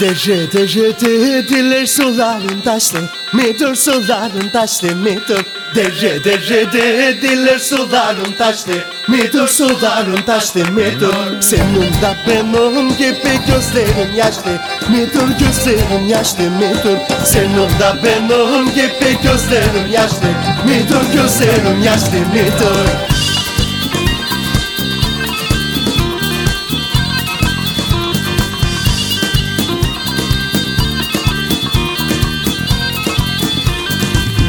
Dere dere dediler suların taşlı Midur suların taşlı midur Dere dere dediler suların taşlı Midur suların taşlı midur Senin de benim gibi gözlerin yaşlı Midur gözlerin yaşlı midur Senin de benim gibi gözlerin yaşlı Midur gözlerin yaşlı midur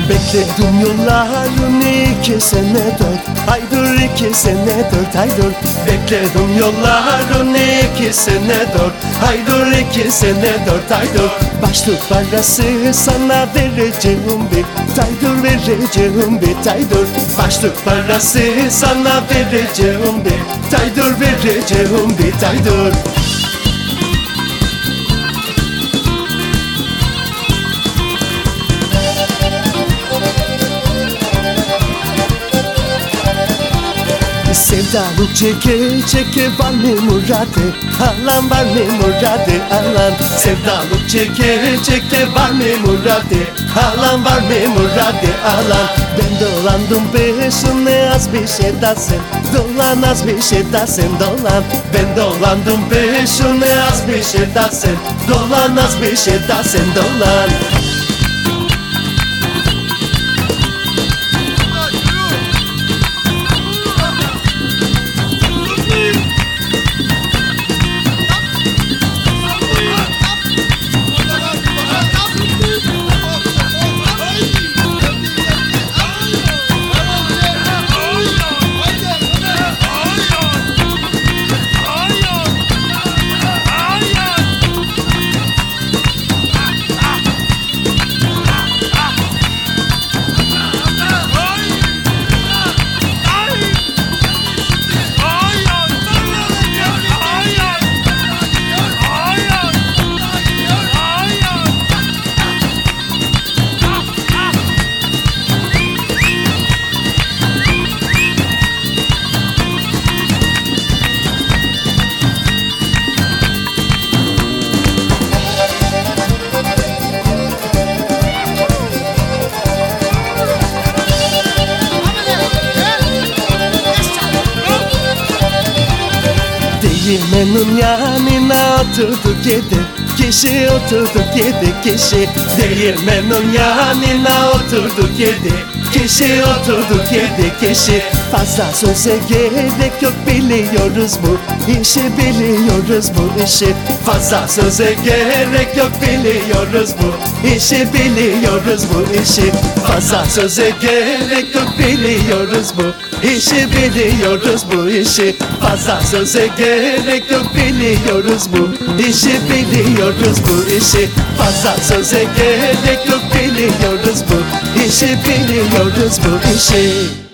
Bekledim yolların iki sene dört. Aydır iki sene dört aydır Bekledim yolların iki sene dört. Aydır iki sene dört aydır Başlık parası sana vereceğim bir. Taydır vereceğim bir taydır Başlık parası sana vereceğim bir. Taydır vereceğim bir taydır Sevdalık çeke çeke var mı muradı Alan var mı muradı alan. Sevdalık çeke çeke var mı muradı Alan var mı muradı alan. Ben dolandım peşine az bir şey sen Dolan az bir şey sen dolan. Ben dolandım peşine az bir şey sen Dolan az bir şey sen dolan Değirmenin yanına oturduk yedi? Kişi oturduk yedi kişi Değirmenin yanına oturduk yedi? Kişi oturduk yedi kişi Fazla söze gerek yok biliyoruz bu işi biliyoruz bu işi Fazla söze gerek yok biliyoruz bu işi biliyoruz bu işi Fazla söze gerek yok biliyoruz bu işi biliyoruz bu işi Fazla söze gerek yok biliyoruz bu işi biliyoruz bu işi Fazla söze gerek yok biliyoruz bu işi biliyoruz bu işi